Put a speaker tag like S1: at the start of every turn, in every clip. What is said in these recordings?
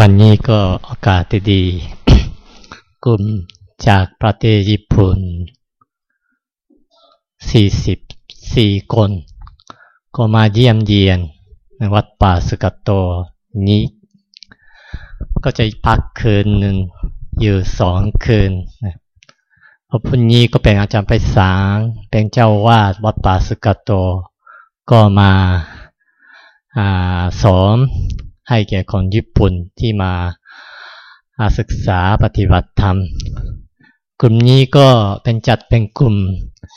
S1: วันนี้ก็โอกาสดี กลุ่มจากประเทศญี่ปุ่น 44 คน ก็มาเยี่ยมเยียนในวัดป่าสกัดโตนี้ ก็จะพักคืนหนึ่งอยู่สองคืนพระพุทธนี้ก็เป็นอาจารย์ไปสางเป็นเจ้าวาดวัดป่าสกัดโต ก็มาสอน ให้แก่คนญี่ปุ่นที่มาศึกษาปฏิบัติธรรม กลุ่มนี้ก็เป็นจัดเป็นกลุ่ม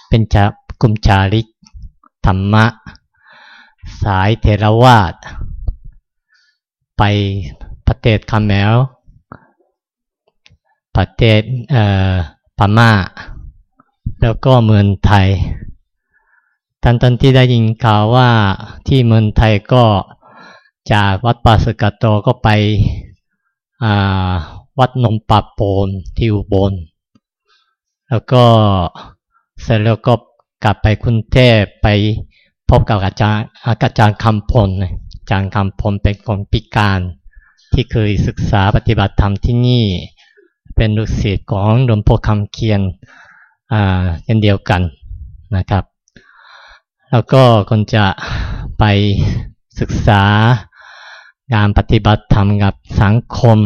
S1: เป็นจัดกลุ่มจาริกธรรมะ สายเทรวาสไปประเทศคาเมลประเทศพม่า แล้วก็เมืองไทยทันทันที่ได้ยินข่าวว่าที่เมืองไทยก็ จากวัดปาสกัดโตก็ไปวัดนมปาโปนที่อุบล แล้วก็เสร็จแล้วก็กลับไปคุณเทพไปพบกับอาจารย์อาจารย์คำพลอาจารย์คำพลเป็นคนพิการที่เคยศึกษาปฏิบัติธรรมที่นี่ เป็นลูกศิษย์ของหลวงพ่อคำเคียนเช่นเดียวกันนะครับ แล้วก็คนจะไปศึกษา งานปฏิบัติธรรมกับสังคม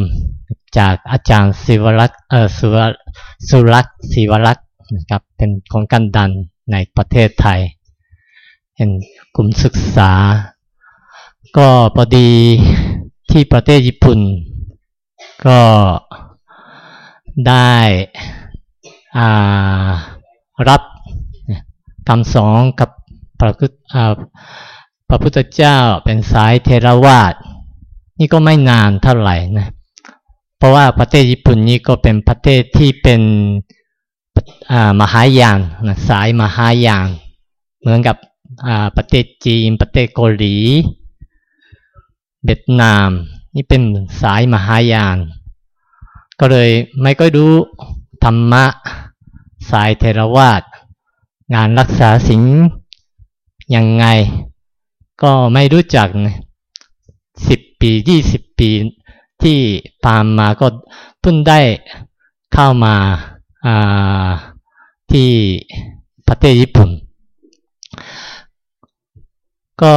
S1: จากอาจารย์ศิวรักษ์เออสุสุรักษ์ศิวรักษ์นะครับเป็นของกันดันในประเทศไทย เป็นกลุ่มศึกษา ก็พอดีที่ประเทศญี่ปุ่น ก็ได้รับคำสอนกับพระพุทธเจ้าเป็นสายเทรวาส นี่ก็ไม่นานเท่าไหร่นะเพราะว่าประเทศญี่ปุ่นนี่ก็เป็นประเทศที่เป็นมหายานนะสายมหายานเหมือนกับประเทศจีน ประเทศเกาหลี เวียดนาม นี่เป็นสายมหายาน ก็เลยไม่ก็รู้ธรรมะ สายเทรวาสงานรักษาสิ่งยังไง ก็ไม่รู้จักสิบ ปียี่สิบปีที่ตามมาก็เพิ่งได้เข้ามาที่ประเทศญี่ปุ่น ก็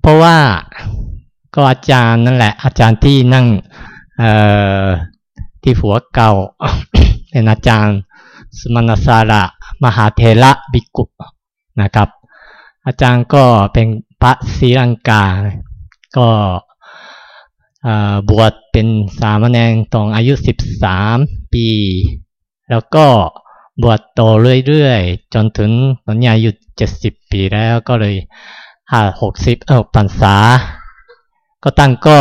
S1: เพราะว่าก็อาจารย์นั่นแหละ อาจารย์ที่นั่งที่หัวเก่าเป็นอาจารย์สมณสาระมหาเทระบิกุนะครับ อาจารย์ก็เป็นพระศรีลังกา ก็บวชเป็นสามเณรตอนอายุสิบสามปี แล้วก็บวชโตเรื่อยๆ จนถึงตอนนี้อายุเจ็ดสิบปีแล้วก็เลยห้าหกสิบเออพรรษา ก็ตั้งก็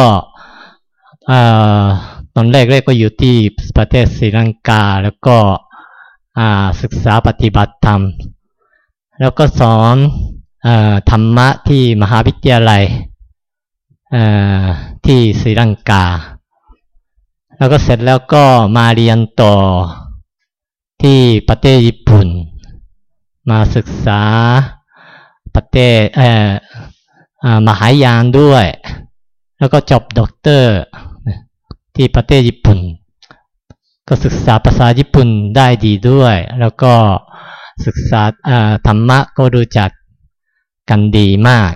S1: ตอนแรกๆก็อยู่ที่ประเทศศรีลังกา แล้วก็ศึกษาปฏิบัติธรรม แล้วก็สอนธรรมะที่มหาวิทยาลัย ที่ศรีลังกา แล้วก็เสร็จแล้วก็มาเรียนต่อที่ประเทศญี่ปุ่น มาศึกษาประเภทมหายานด้วย แล้วก็จบด็อกเตอร์ที่ประเทศญี่ปุ่น ก็ศึกษาภาษาญี่ปุ่นได้ดีด้วย แล้วก็ศึกษาธรรมะก็รู้จักกันดีมาก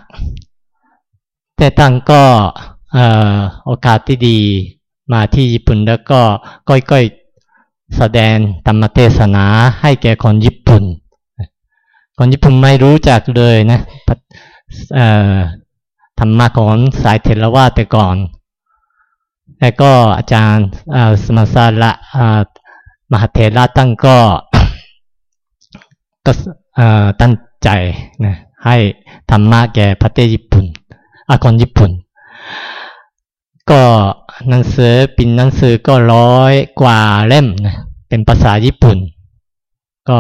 S1: แต่ตั้งก็โอกาสที่ดีมาที่ญี่ปุ่นแล้วก็ก้อยๆแสดงธรรมเทศนาให้แก่คนญี่ปุ่น คนญี่ปุ่นไม่รู้จักเลยนะธรรมะของสายเทรวาแต่ก่อน แล้วก็อาจารย์สมสาระมหาเทระตั้งก็ก็ตั้งใจนะให้ธรรมะแก่ประเทศญี่ปุ่น อาคนญี่ปุ่น ก็หนังสือปินหนังสือก็ร้อยกว่าเล่มนะเป็นภาษาญี่ปุ่น ก็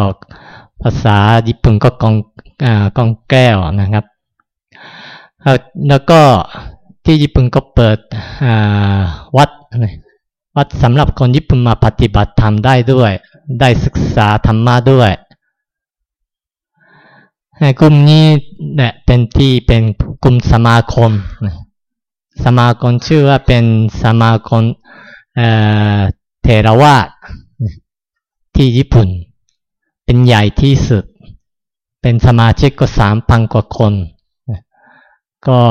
S1: ภาษาญี่ปุ่นก็กองกองแก้วนะครับ แล้วก็ที่ญี่ปุ่นก็เปิดวัดวัดสำหรับคนญี่ปุ่นมาปฏิบัติธรรมได้ด้วย ได้ศึกษาธรรมะด้วย กลุ่มนี้เนี่ยเป็นที่เป็นกลุ่มสมาคม สมาคมชื่อว่าเป็นสมาคมเทรวาสที่ญี่ปุ่น เป็นใหญ่ที่สุด เป็นสมาชิกก็สามพันกว่าคน ก็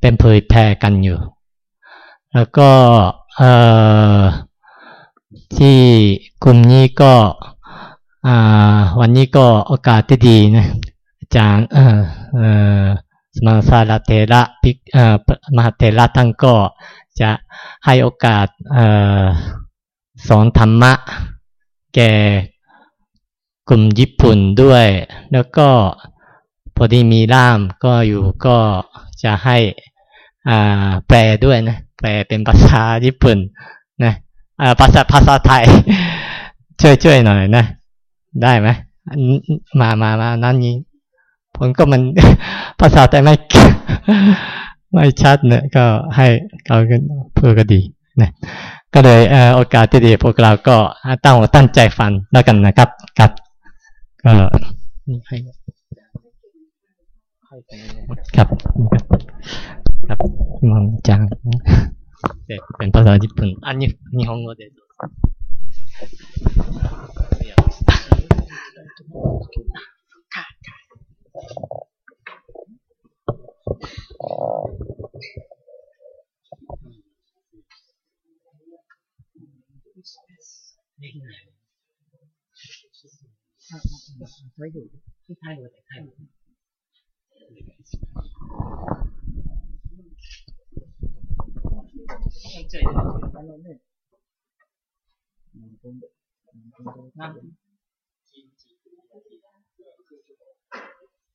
S1: เป็นเผยแพร่กันอยู่ แล้วก็ที่กลุ่มนี้ก็วันนี้ก็โอกาสที่ดีนะ จารย์สมาสารเทระพิมหาเทระท่านก็จะให้โอกาสสอนธรรมะ แก่กลุ่มญี่ปุ่นด้วย แล้วก็พอดีมีร่ามก็อยู่ก็จะให้แปลด้วยนะแปลเป็นภาษาญี่ปุ่นนะภาษาภาษาไทย ช่วยๆหน่อยนะ ได้ไหมมามามานั่นนี้ ผมก็มันภาษาแต่ไม่ไม่ชัดเนี่ยก็ให้เขาเพื่อก็ดีนะก็เลยโอกาสที่ดีพวกเราก็ตั้งตั้งใจฟังแล้วกันนะครับครับก็ให้ครับครับมองจังเป็นภาษาญี่ปุ่นอันนี้日本語でどうぞ。 tới gửi cái thay của thầy thầy năm chín chín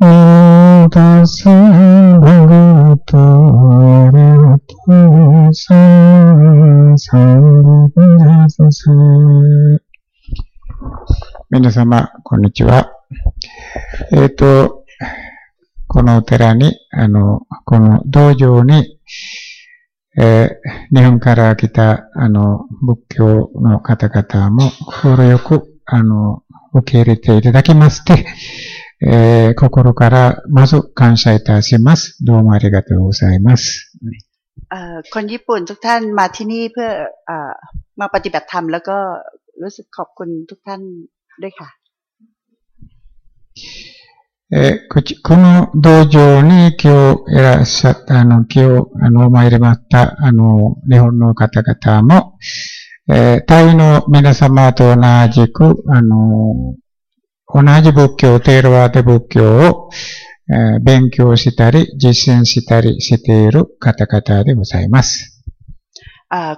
S2: 私のことをとさ、さんだささ。皆様、こんにちは。えっ、ー、と、このお寺に、あの、この道場に、えー、日本から来た、あの、仏教の方々も、心よく、あの、受け入れていただきまして、えー、心からまず感謝いたします。どうもありがとうございます。
S3: คนญี่ปุ่นทุกท่านมาที่นี่เพื่ออมาปฏิบัติธรรมแล้วก็รู้สึกขอบคุณทุกท่านด้วยค่ะ
S2: えここの道場に今日いらっしゃった、あの、今日、あの、参りました、あの、日本の方々も、えー、タイの皆様と同じく、あの、 同じ仏教、テールワーテ仏教を勉強したり、実践したりしている方々でございます。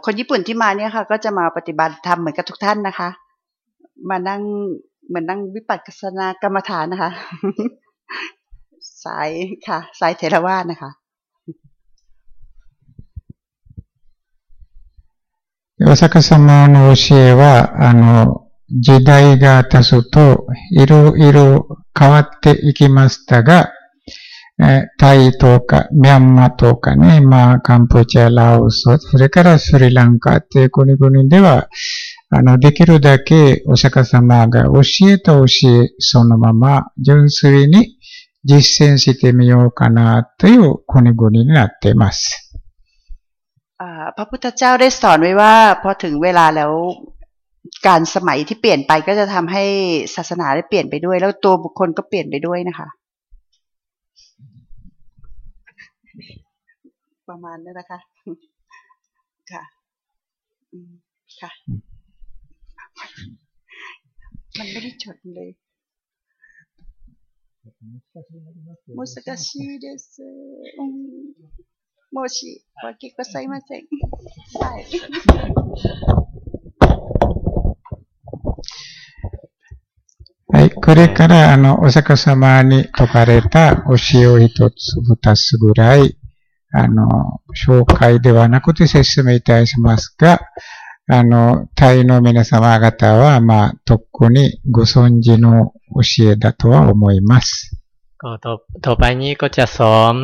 S3: คนญี่ปุ่นที่มาเนี่ยค่ะ ก็จะมาปฏิบัติธรรมเหมือนกับทุกท่านนะคะ มานั่งเหมือนนั่งวิปัสสนากรรมฐานนะคะ สายค่ะ สายเทรวาสนะคะ
S2: お釈迦様の教えは、あの、時代が経つと、いろいろ変わっていきましたが、タイとか、ミャンマーとかね、まあ、カンプチャ、ラオス、それからスリランカっていう国々では、あの、できるだけお釈迦様が教えた教え、そのまま純粋に実践してみようかなという国々になっています。
S3: พระพุทธเจ้าได้สอนไว้ว่าพอถึงเวลาแล้ว การสมัยที่เปลี่ยนไปก็จะทำให้ศาสนาได้เปลี่ยนไปด้วย แล้วตัวบุคคลก็เปลี่ยนไปด้วยนะคะ ประมาณนั้นนะคะ ค่ะค่ะมันไม่ได้จดเลยมุสกาชิเดสโมชิวากิโกไซมาเซงใช่
S2: はい。これから、あの、お釈迦様に説かれた教えを一つ、二つぐらい、 あの、紹介ではなくて説明いたしますが、あの、タイの皆様方は、まあ、とっくにご存知の教えだとは思います。
S1: ก็ต่อต่อไปนี้ก็จะสอน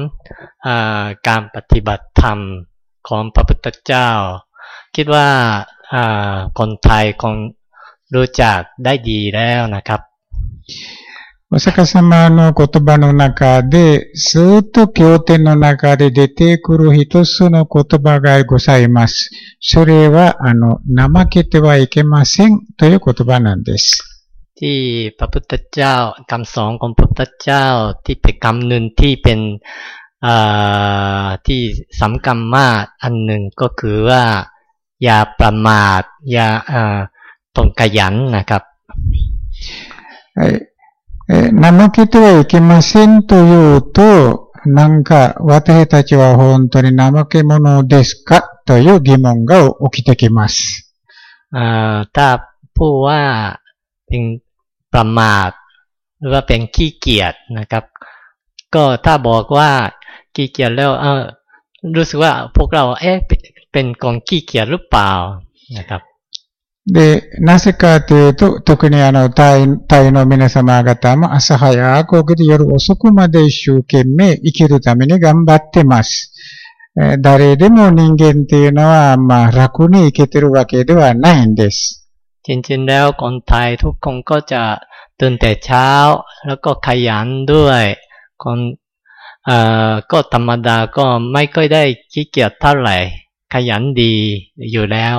S1: การปฏิบัติธรรมของพระพุทธเจ้า คิดว่าคนไทยคง รู้จักได้ดีแล้วนะครับ
S2: お釈迦様の言葉の中で、ずっと経典の中で出てくる一つの言葉がございます。それは、あの、怠けてはいけませんという言葉なんです。
S1: ที่พระพุทธเจ้าคำสอนของพระพุทธเจ้าที่เป็นคำหนึ่งที่เป็นที่สำคัญมากอันหนึ่งก็คือว่าอย่าประมาทอย่า ตนขยันนะครับ
S2: え怠けてはいけませんというと、なんか私たちは本当に怠け者ですかという疑問が起きてきます。
S1: ถ้าผู้ว่าเป็นประมาทหรือว่าเป็นขี้เกียจนะครับ ก็ถ้าบอกว่าขี้เกียจแล้วเออรู้สึกว่าพวกเราเอ๊ะเป็นกองขี้เกียจหรือเปล่านะครับ
S2: で、なぜかというと、特にあの、タイタイの皆様方も朝早く起きて夜遅くまで一生懸命生きるために頑張ってます。え誰でも人間っていうのは、まあ、楽に生きてるわけではないんです。
S1: จริงๆแล้วคนไทยทุกคนก็จะตื่นแต่เช้าแล้วก็ขยันด้วยคนเอ่อก็ธรรมดาก็ไม่ค่อยได้ขี้เกียจเท่าไหร่ขยันดีอยู่แล้ว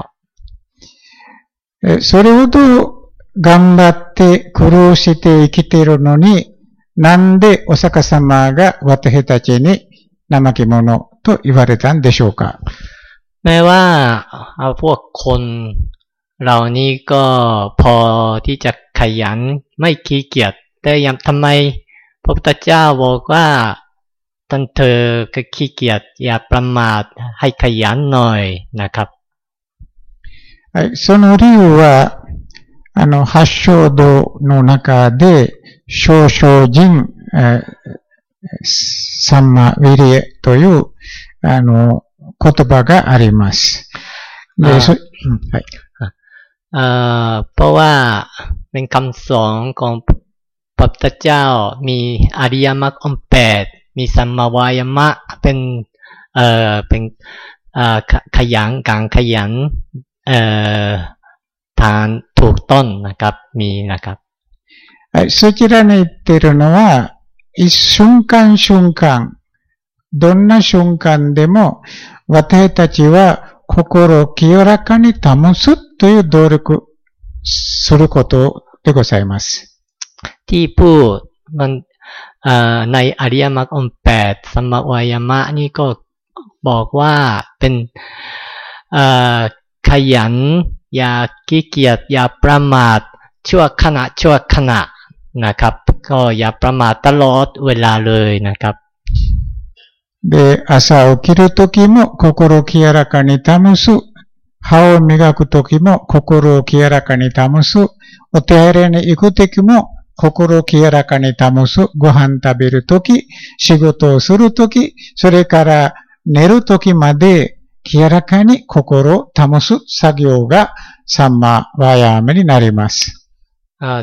S2: それほど頑張って苦労して生きているのに、なんでお釈迦様が私たちに怠け者と言われたんでしょうか
S1: แม้ว่าพวกคนเหล่านี้ก็พอที่จะขยันไม่ขี้เกียจแต่ยังทำไมพระพุทธเจ้าบอกว่าท่านเธอก็ขี้เกียจอย่าประมาทให้ขยันหน่อยนะครับ
S2: はい、その理由は、あの、八正道の中で、少々人、えー、サンマウィリエという、あの、言葉があります。で、そ、はい。
S1: เพราะว่าเป็นคำสอนของพระพุทธเจ้ามีอริยมรรคองแปดมีสัมมาวายมะเป็นเอ่อเป็นเอ่อขยันการขยัน ทานถูกต้นนะครับมีนะครับ
S2: そちらに言っているのは、一瞬間瞬間、どんな瞬間でも、私たちは心を清らかに保つという努力することでございます。
S1: ที่พูดมันในอริยมรรคองแปดสมวายมะนี่ก็บอกว่าเป็น ขยันอย่าขี้เกียจอย่าประมาทชั่วขณะชั่วขณะนะครับ ก็อย่าประมาทตลอดเวลาเลยนะครับ
S2: で、朝起きるときも心を清らかに保す。歯を磨くときも心を清らかに保す。お手入れに行くときも心を清らかに保す。ご飯食べるとき、仕事をするとき、それから寝るときまで 清らかに心を保す作業がサンマワヤマになります。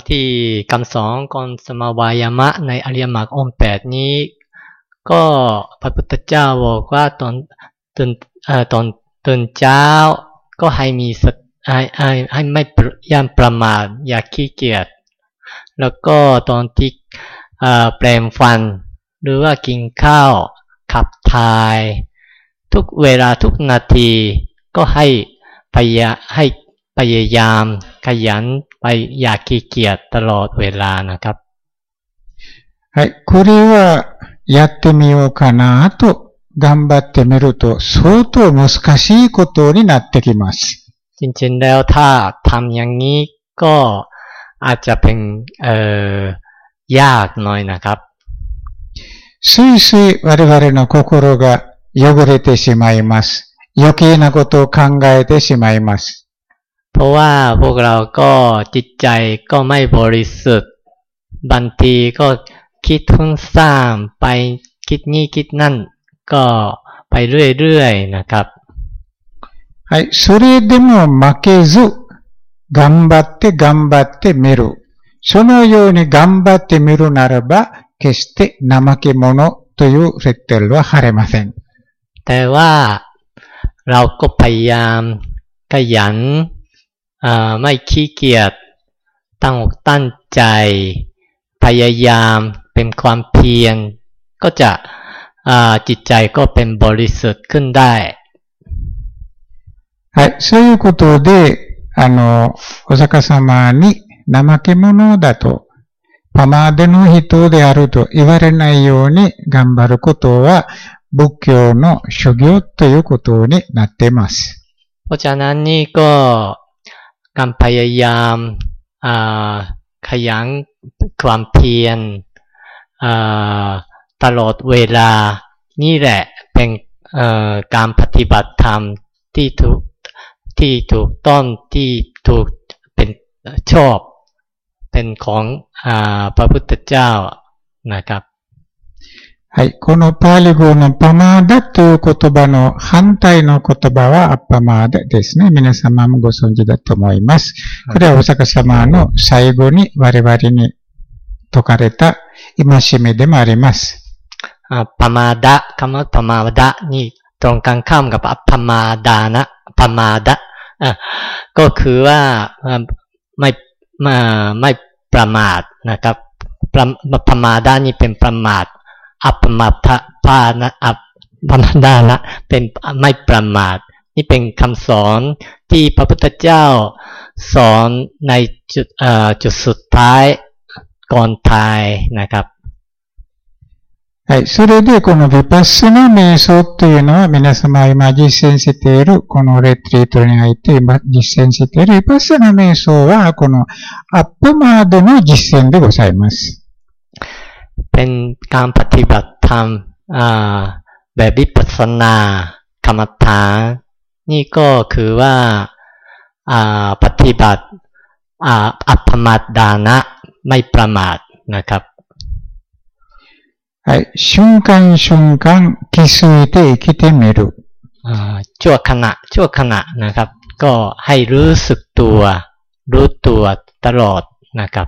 S1: ที่คำสอนกอนสมาวายามะในอริยมรรคองแปดนี้ ก็พระพุทธเจ้าบอกว่าตอนตื่นตอนตื่นเช้า ก็ให้มีสให้ให้ให้ไม่ย่ำประมาทอย่าขี้เกียจแล้วก็ตอนที่แปลงฟัน หรือว่ากินข้าวขับถ่าย ทุกเวลาทุกนาทีก็ให้พยาให้พยายามขยันไปอย่าขี้เกียจตลอดเวลานะครับ
S2: はい。これはやってみようかなと頑張ってみると相当難しいことになってきます。
S1: จริงๆแล้วถ้าทำอย่างนี้ก็อาจจะเป็นเอ่อยากหน่อยนะครับ
S2: ついつい我々の心が 汚れてしまいます。余計なことを考えてしまいます。
S1: เพราะว่าพวกเราก็จิตใจก็ไม่บริสุทธิ์บางทีก็คิดทุ่งสร้างไปคิดนี่คิดนั่นก็ ไปเรื่อยๆนะครับ
S2: はい。それでも負けず、頑張って頑張ってみる。そのように頑張ってみるならば、決して怠け者というレッテルは貼れません。
S1: แต่ว่าเราก็พยายามขยันอ่าไม่ขี้เกียจตั้งอกตั้งใจ พยายามเป็นความเพียรก็จะอ่าจิตใจก็เป็นบริสุทธิ์ขึ้นได้
S2: はい。そういうことで、あの、お釈迦様に怠け者だと、パマーデの人であると言われないように頑張ることは、 仏教の修行ということになっています。
S1: เพราะฉะนั้นนี่ก็การพยายามอ่าขยันความเพียรอ่าตลอดเวลา นี่แหละเป็นเอ่อการปฏิบัติธรรมที่ถูกที่ถูกต้องที่ถูกเป็นชอบ เป็นของอาพระพุทธเจ้านะครับ
S2: はい。このパーリ語のパマーダという言葉の反対の言葉はアッパマーダですね。皆様もご存知だと思います。これはお釈迦様の最後に我々に説かれた戒めでもあります。
S1: อ่าปมาดะคำว่าปมาดะนี่ตรงกันข้ามกับอัปปมาดานะปมาดะอ่ะก็คือว่าอ่าไม่ไม่ไม่ประมาทนะครับประปมาดานี่เป็นประมาท อัปปมาพะพานะอัปปมาดานะเป็นไม่ประมาท นี่เป็นคำสอนที่พระพุทธเจ้าสอนในจุดเอ่อจุดสุดท้ายก่อนตายนะครับ
S2: はい。それで、このヴィパッサナ瞑想というのは、皆様今実践している、このレトリートに入って今実践しているヴィパッサナ瞑想は、このアッパマードの実践でございます。
S1: เป็นการปฏิบัติธรรมอ่าแบบวิปัสสนากรรมฐานนี่ก็คือว่าอ่าปฏิบัติอ่าอัปปมาดานะไม่ประมาทนะครับ
S2: はい。瞬間瞬間気づいて生きてみる。
S1: อ่าชั่วขณะชั่วขณะนะครับ ก็ให้รู้สึกตัว รู้ตัวตลอดนะครับ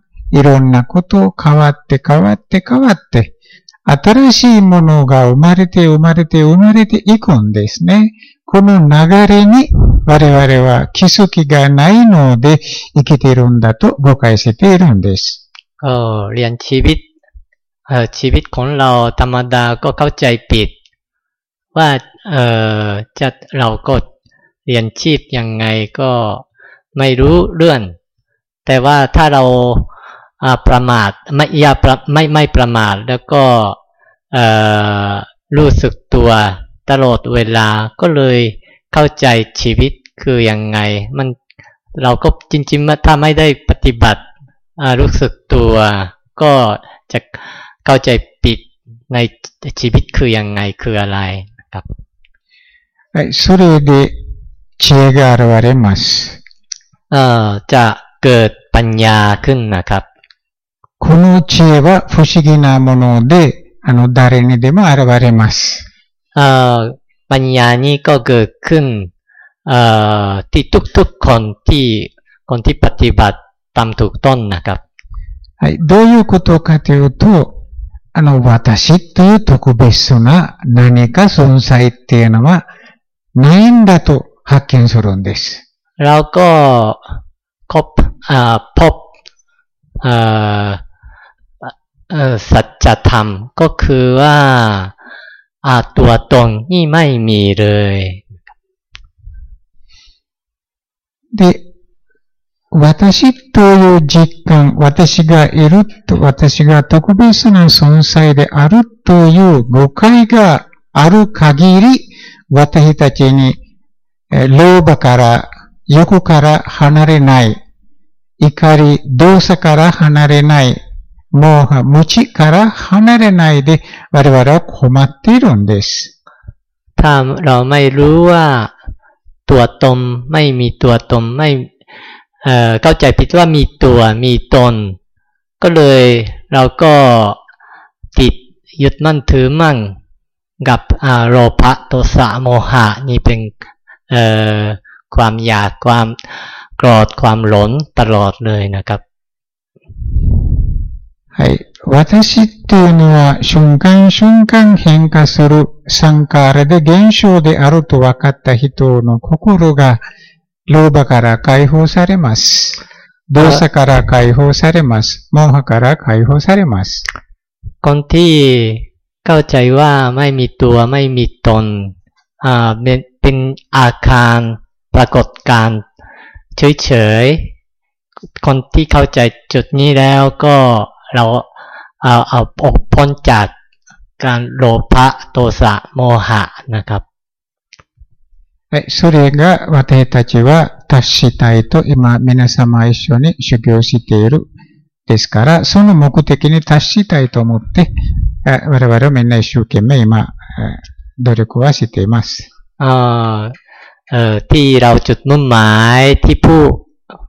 S2: いろんなことを変わって変わって変わって、新しいものが生まれて生まれて生まれていくんですね。この流れに我々は気づきがないので生きているんだと誤解しているんです。
S1: ก็เรียนชีวิตเอ่อชีวิตของเราธรรมดาก็เข้าใจผิด ว่าเออจะเราก็เรียนชีพยังไงก็ไม่รู้เรื่อง แต่ว่าถ้าเราอ่า ประมาทไม่อย่าประไม่ไม่ประมาทแล้วก็เอ่อรู้สึกตัวตลอดเวลาก็เลยเข้าใจชีวิตคือยังไง มันเราก็จริงๆถ้าไม่ได้ปฏิบัติ อ่ารู้สึกตัวก็จะเข้าใจผิดในชีวิตคือยังไงคืออะไรนะครับ
S2: はい、それで知恵が現れます。
S1: เอ่อจะเกิดปัญญาขึ้นนะครับ
S2: この知恵は不思議なもので、あの、誰にでも現れます。
S1: เอ่อปัญญานี้ก็เกิดขึ้นเอ่อที่ทุกๆคนที่คนที่ปฏิบัติตามถูกต้นนะครับ
S2: はい。どういうことかというと、あの、私という特別な何か存在っていうのはないんだと発見するんです。
S1: แล้วก็คบอ่าพบเอ่อเอ่อ สัจธรรมก็คือว่าอ่าตัวตนนี่ไม่มีเลย
S2: で、私という実感、私がいると、私が特別な存在であるという誤解がある限り、私たちに えー老婆から欲から離れない、怒り、動作から離れない、 モーハ、無知から離れないで我々は困っているんです。
S1: ถ้าเราไม่รู้ว่าตัวตนไม่มีตัวตนไม่เอ่อเข้าใจผิดว่ามีตัวมีตน ก็เลยเราก็ติดยึดมั่นถือมั่งกับอ่าโลภะโทสะโมหะนี่เป็นเอ่อความอยากความโกรธความหลงตลอดเลยนะครับ
S2: はい。私っていうのは瞬間瞬間変化するサンカーレで現象であると分かった人の心が老婆から解放されます。動作から解放されます。モーハから解放されます。
S1: คนที่เข้าใจว่าไม่มีตัวไม่มีตนอ่าเป็นเป็นอาคารปรากฏการณ์เฉยๆ คนที่เข้าใจจุดนี้แล้วก็ เราเอาเอาออกพ้นจากการโลภะโทสะโมหะนะครับ
S2: はい。それが私たちは達したいと今皆様一緒に修行している。ですから、その目的に達したいと思って、え我々はみんな一生懸命今、え努力はしています。
S1: เอ่อเอ่อที่เราจุดมุ่งหมายที่ผู้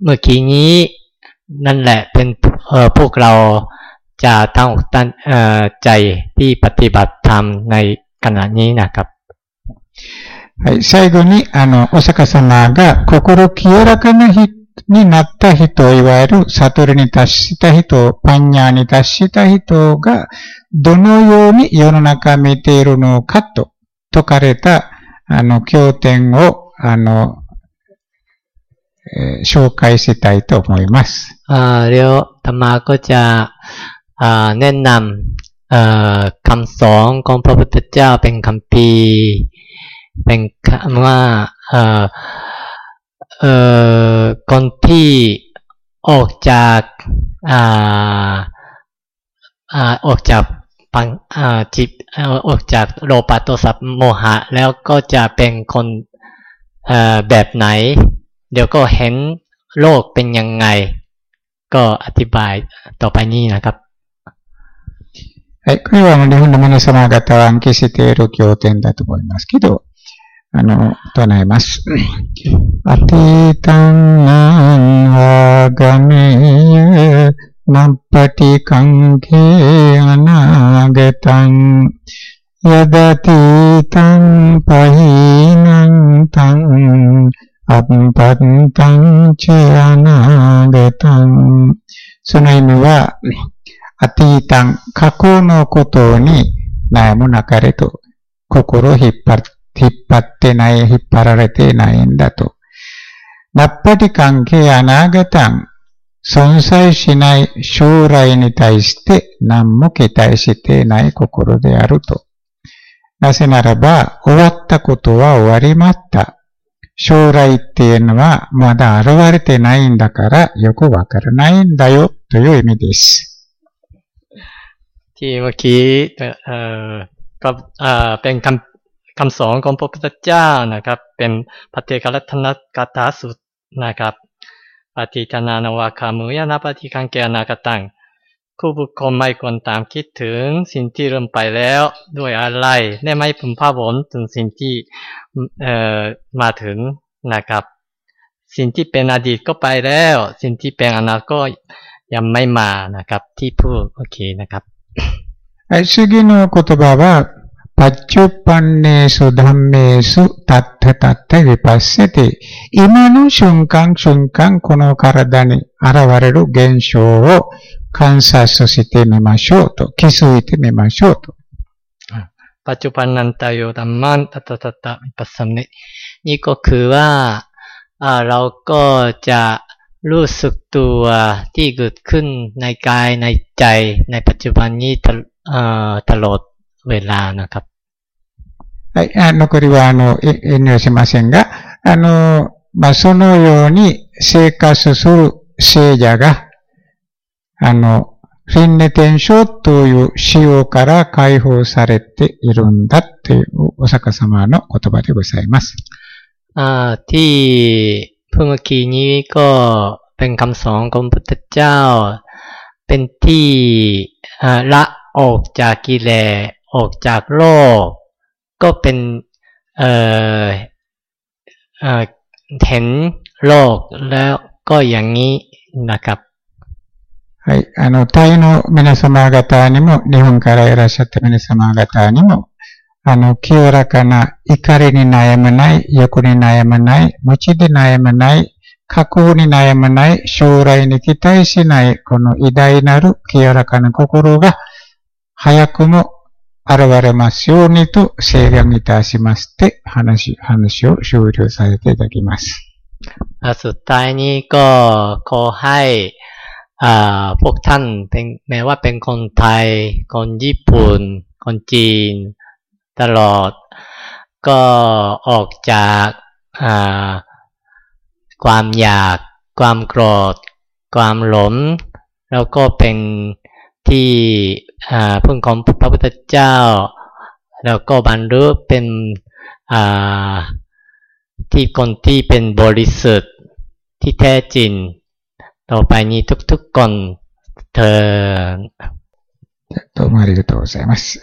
S1: เมื่อกี้นี้ นั่นแหละเป็นเอ่อพวกเรา จะตั้งอกตั้งเอ่อใจที่ปฏิบัติธรรมในขณะนี้นะครับ
S2: はい。最後に、あの、お釈迦様が心清らかな人になった人、いわゆる悟りに達した人、パンニャーに達した人が、どのように世の中見ているのかと説かれた、あの、経典を、あの、えー紹介したいと思います。
S1: เอ่อเดี๋ยวธรรมาก็จะอ่า แนะนำคำสอนของพระพุทธเจ้าเป็นคำพีเป็นคำว่าเอ่อเอ่อคนที่ออกจากออกจากปังอ่าจิตออกจากโลภะโทสะโมหะ แล้วก็จะเป็นคนแบบไหน เดี๋ยวก็เห็นโลกเป็นยังไง ก็อธิบายต่อไปนี้นะครับ
S2: はい。これはあの日本の皆様方は暗記している経典だと思いますけど、あの、唱えます。アティタンナンワガメヤナッパティカンケアナゲタンヤダティタンパヒナンタンアンパンタンチアナゲタンその意味は、アティータン、過去のことに悩むなかれと、心を引っ張っ引っ張ってない、引っ張られてないんだと。ナッパリ関係アナガタン、存在しない将来に対して何も期待してない心であると。なぜならば、終わったことは終わりまった。将来っていうのはまだ現れてないんだからよくわからないんだよという意味です。
S1: ที่เมื่อกี้เอ่อก็เอ่อเป็นคำคำสอนของพระพุทธเจ้านะครับ เป็นปฏิกรัตนกถาสุตนะครับปฏิทานานวาคามุยานาปฏิคังเกนากตังคู่บุคคลไม่ควรตามคิดถึงสิ่งที่เริ่มไปแล้วด้วยอะไรได้ไม่พึงภาพวนถึงสิ่งที่เอ่อมาถึงนะครับ สิ่งที่เป็นอดีตก็ไปแล้ว สิ่งที่เป็นอนาคตยังไม่มานะครับ ที่พูดโอเคนะครับ、
S2: 次の言葉は、パッチュパンネースダンメースタッタタッタヴィパッセティ。今の瞬間瞬間この体に現れる現象を観察してみましょうと、気づいてみましょうと。
S1: ปัจจุบันนันตโยธรรมันตตตตะวิปัสสนินี่ก็คือว่าอ่าเราก็จะ รู้สึกตัวที่เกิดขึ้นในกายในใจในปัจจุบันนี้ตลอ่าตลอดเวลานะครับ
S2: はい、あ残りは、あの、え遠慮しませんが、あの、まあ、そのように生活する聖者が、あの、フィンネテン症という使用から解放されているんだというお釈迦様の言葉でございます。
S1: อ่าที่ เพิ่งเมื่อกี้นี้ก็เป็นคำสอนของพระพุทธเจ้า เป็นที่อ่าละออกจากกิเลสออกจากโลก ก็เป็นเอ่อเอ่อเห็นโลกแล้วก็อย่างนี้นะครับ
S2: はい。あの、タイの皆様方にも、日本からいらっしゃった皆様方にも、 あの、清らかな怒りに悩まない、欲に悩まない、無知で悩まない、過去に悩まない、将来に期待しない、この偉大なる清らかな心が、早くも現れますようにと、誓願いたしまして、話、話を終了させていただきます。
S1: อ่าสุดท้ายนี้ก็ขอให้อ่าพวกท่านเป็นแม้ว่าเป็นคนไทย คนญี่ปุ่น คนจีน ตลอด ก็ออกจากอ่าความอยาก ความโกรธ ความหลงแล้วก็เป็นที่อ่าพึ่งของพระพุทธเจ้า แล้วก็บรรลุเป็นอ่า ที่คนที่เป็นบริสุทธิ์ที่แท้จริง ต่อไปนี้ทุกๆคนเธอ
S2: どうもありがとうございます。